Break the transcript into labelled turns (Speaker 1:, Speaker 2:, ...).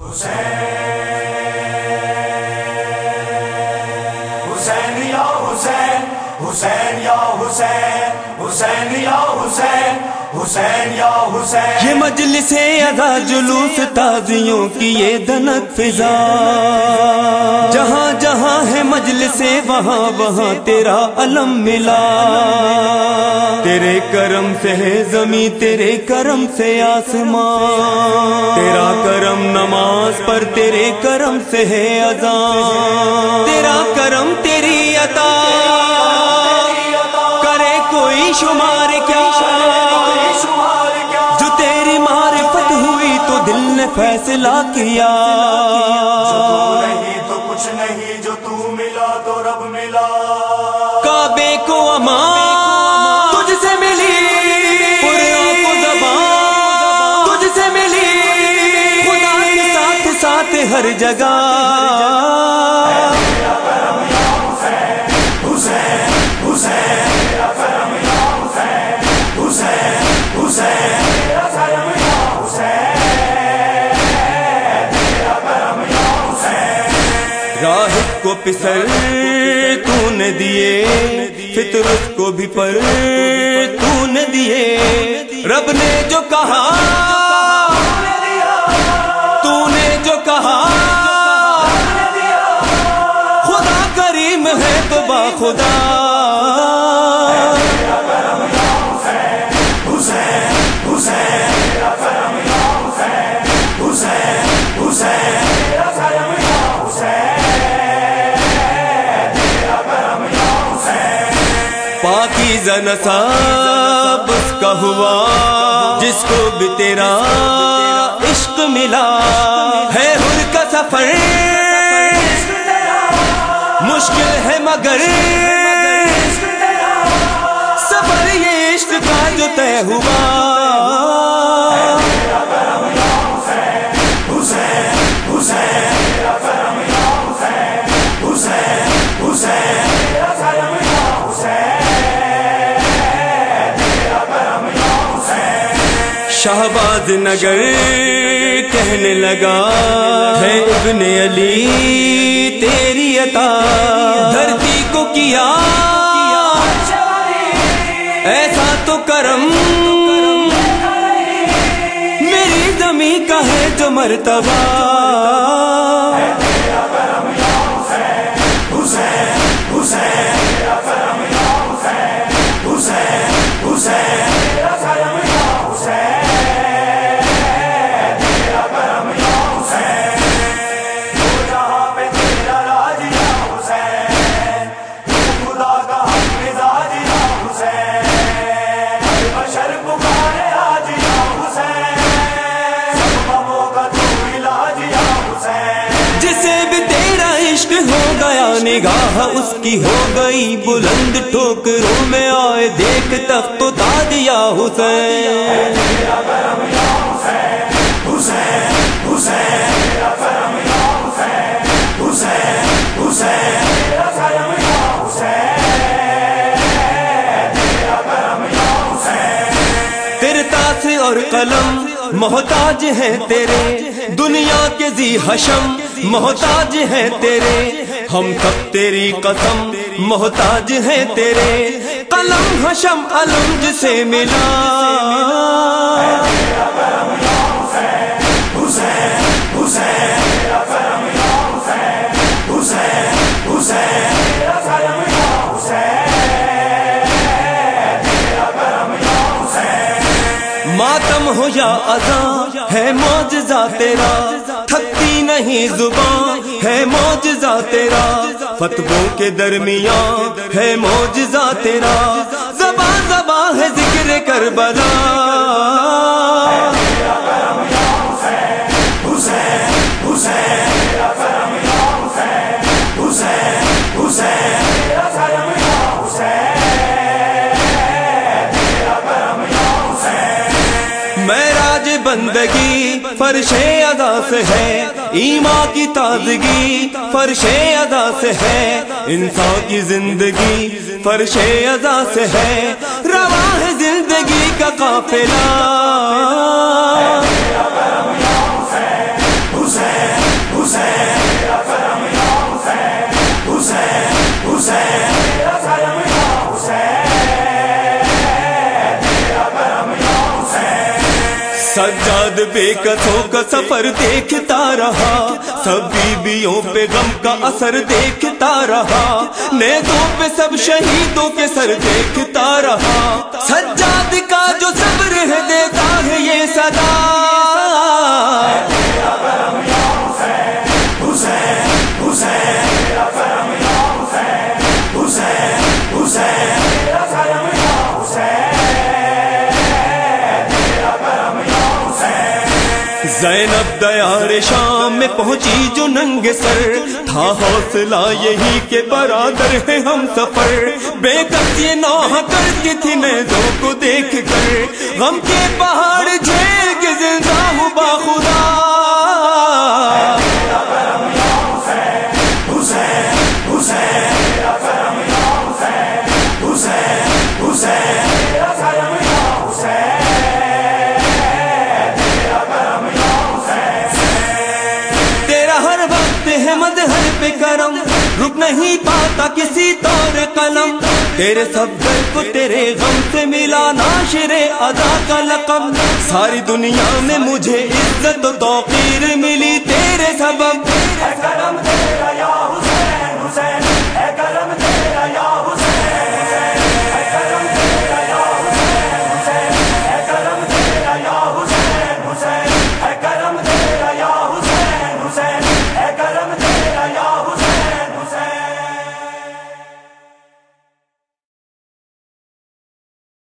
Speaker 1: حسین حسین یا حسین حسین یا حسین حسین یا حسین۔
Speaker 2: یہ مجلس ادا جلوس تازیوں کی یہ دنک فضا۔ جہاں جہاں ہے مجلس، وہاں وہاں تیرا علم ملا۔ تیرے کرم سے ہے زمین، تیرے کرم سے آسمان۔ تیرا کرم نماز پر، تیرے کرم سے ہے اذان۔ تیرا کرم تیری شمار کیا؟ جو تیری معرفت ہوئی تو دل نے فیصلہ کیا۔
Speaker 1: تو کچھ نہیں جو تو ملا تو رب ملا۔
Speaker 2: کعبے کو امان تجھ سے ملی۔ قرآن کو زبان۔ تجھ سے ملی۔ خدا کے ساتھ ساتھ ہر جگہ راہب کو پسر تو نے دیے فطرت کو بھی پر تو نے دیے۔ رب نے جو کہا تو نے جو کہا، خدا کریم ہے تو با خدا۔ پاکی نصاب اس کا ہوا، جس کو بھی تیرا عشق ملا، ہے ہر کا سفر، مشکل ہے مگر شہباز نگر کہنے لگا ہے ابن علی، تیری عطا۔ دھرتی کو کیا؟ ایسا تو کرم۔ میری زمین کا ہے جو مرتبہ۔ نگاہ اس کی ہو گئی بلند، ٹھوکروں میں آئے، دیکھ تخت تو دادیا حسین۔
Speaker 1: حسین
Speaker 2: اور قلم محتاج ہے تیرے۔ دنیا کے زی حشم محتاج ہے تیرے۔ ہم سب تیری قسم محتاج ہے تیرے قلم حشم علم جسے ملا۔ ماتم ہو یا ازاں ہے موجزہ تیرا، تھکتی نہیں زبان۔ ہے موجزہ تیرا فتبوں کے درمیان ہے موجزہ تیرا۔ زبان زبان ہے ذکر کربلا۔ بندگی فرش ادا سے ہے ایما کی تازگی فرش ادا سے ہے، انسان کی زندگی فرش ادا سے ہے۔ رواں ہے زندگی کا قافلہ سجاد بے کسوں کا سفر دیکھتا رہا۔ سب بیویوں پہ غم کا اثر دیکھتا رہا۔ نیتوں پہ سب شہیدوں کے سر دیکھتا رہا۔ دیار شام میں پہنچی جو ننگ سر۔ تھا حوصلہ یہی کہ برادر ہے ہم سفر۔ بے کر یہ نہ کرتی تھی نیزوں کو دیکھ کر۔ غم کے پہاڑ جھیل کے زندہ ہوں باخدا پہ ہے مدہر پہ کرم، رک نہیں پاتا کسی طور قلم۔ تیرے سب گھر کو تیرے غم سے ملا ناشر ادا کا لقم۔ ساری دنیا میں مجھے عزت و توقیر ملی تیرے سبب۔